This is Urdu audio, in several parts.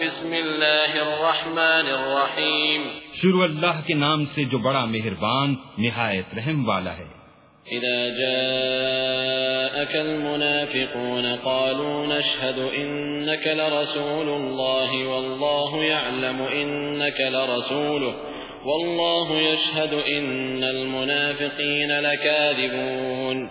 بسم الله الرحمن الرحيم شروع اللہ کے نام سے جو بڑا مہربان نہایت رحم والا ہے۔ إذا جاءك المنافقون قالوا نشهد إنك لرسول الله والله يعلم إنك لرسوله والله يشهد إن المنافقين لكاذبون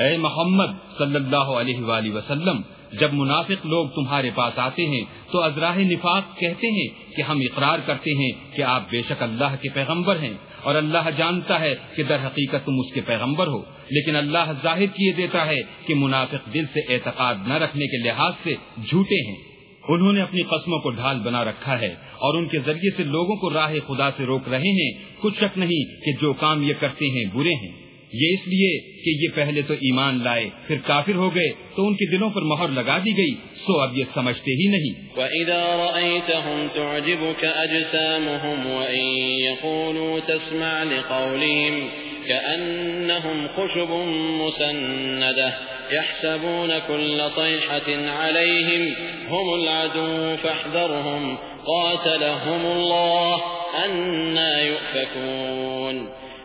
اے محمد صلی اللہ علیہ وآلہ وسلم، جب منافق لوگ تمہارے پاس آتے ہیں، تو ازراہ نفاق کہتے ہیں کہ ہم اقرار کرتے ہیں کہ آپ بے شک اللہ کے پیغمبر ہیں۔ اور اللہ جانتا ہے کہ در حقیقت تم اس کے پیغمبر ہو۔ لیکن اللہ ظاہر کیے دیتا ہے کہ منافق دل سے اعتقاد نہ رکھنے کے لحاظ سے جھوٹے ہیں۔ انہوں نے اپنی قسموں کو ڈھال بنا رکھا ہے اور ان کے ذریعے سے لوگوں کو راہ خدا سے روک رہے ہیں۔ کچھ شک نہیں کہ جو کام یہ کرتے ہیں برے ہیں۔ یہ اس لیے کہ یہ پہلے تو ایمان لائے، پھر کافر ہو گئے، تو ان کے دلوں پر مہر لگا دی گئی، سو اب یہ سمجھتے ہی نہیں۔ وَإِذَا رَأَيْتَهُمْ تُعْجِبُكَ أَجْسَامُهُمْ وَإِن يَقُولُوا تَسْمَعْ لِقَوْلِهِمْ كأنهم خشب مسندة يحسبون كل طيحة عليهم هم العدو فاحذرهم قاتلهم الله أنا يؤفكون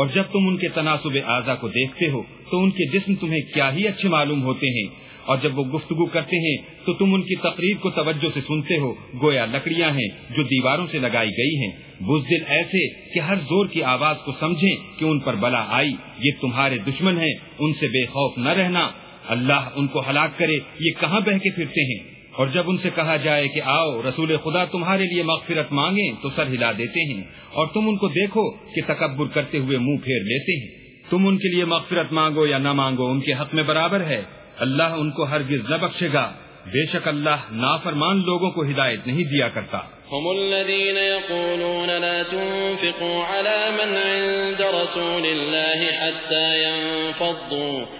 اور جب تم ان کے تناسب اعضا کو دیکھتے ہو، تو ان کے جسم تمہیں کیا ہی اچھے معلوم ہوتے ہیں۔ اور جب وہ گفتگو کرتے ہیں، تو تم ان کی تقریر کو توجہ سے سنتے ہو، گویا لکڑیاں ہیں جو دیواروں سے لگائی گئی ہیں۔ بزدل ایسے کہ ہر زور کی آواز کو سمجھیں کہ ان پر بلا آئی۔ یہ تمہارے دشمن ہیں، ان سے بے خوف نہ رہنا۔ اللہ ان کو ہلاک کرے، یہ کہاں بہ کے پھرتے ہیں؟ اور جب ان سے کہا جائے کہ آؤ، رسول خدا تمہارے لیے مغفرت مانگیں، تو سر ہلا دیتے ہیں اور تم ان کو دیکھو کہ تکبر کرتے ہوئے منہ پھیر لیتے ہیں۔ تم ان کے لیے مغفرت مانگو یا نہ مانگو، ان کے حق میں برابر ہے۔ اللہ ان کو ہرگز نہ بخشے گا۔ بے شک اللہ نافرمان لوگوں کو ہدایت نہیں دیا کرتا۔ هم الذين يقولون لا تنفقوا على من عند رسول الله حتى ينفضوا.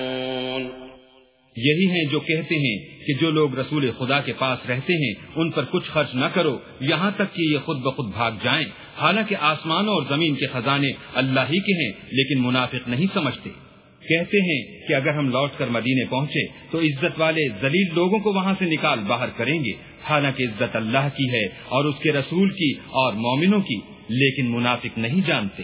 یہی ہیں جو کہتے ہیں کہ جو لوگ رسول خدا کے پاس رہتے ہیں، ان پر کچھ خرچ نہ کرو، یہاں تک کہ یہ خود بخود بھاگ جائیں۔ حالانکہ آسمانوں اور زمین کے خزانے اللہ ہی کے ہیں، لیکن منافق نہیں سمجھتے۔ کہتے ہیں کہ اگر ہم لوٹ کر مدینے پہنچے، تو عزت والے ذلیل لوگوں کو وہاں سے نکال باہر کریں گے۔ حالانکہ عزت اللہ کی ہے اور اس کے رسول کی اور مومنوں کی، لیکن منافق نہیں جانتے۔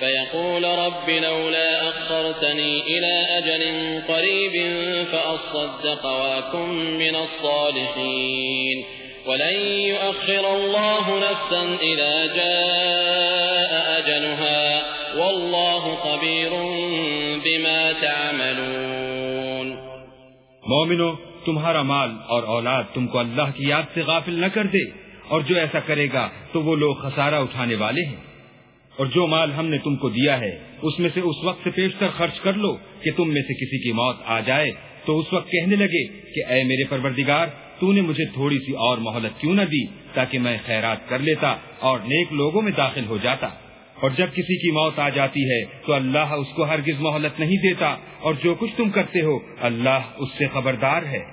فيقول رب لولا أخرتني إلى أجل قريب فأصدق واكم من الصالحين. ولن يؤخر الله نفسا إذا جاء أجلها. والله خبير بما تعملون. مومنو، تمہارا مال اور اولاد تم کو اللہ کی یاد سے غافل نہ کر دے، اور جو ایسا کرے گا تو وہ لوگ خسارہ اٹھانے والے ہیں۔ اور جو مال ہم نے تم کو دیا ہے، اس میں سے اس وقت سے پیش کر خرچ کر لو کہ تم میں سے کسی کی موت آ جائے۔ تو اس وقت کہنے لگے کہ اے میرے پروردگار، تو نے مجھے تھوڑی سی اور مہلت کیوں نہ دی تاکہ میں خیرات کر لیتا اور نیک لوگوں میں داخل ہو جاتا۔ اور جب کسی کی موت آ جاتی ہے، تو اللہ اس کو ہرگز مہلت نہیں دیتا۔ اور جو کچھ تم کرتے ہو، اللہ اس سے خبردار ہے۔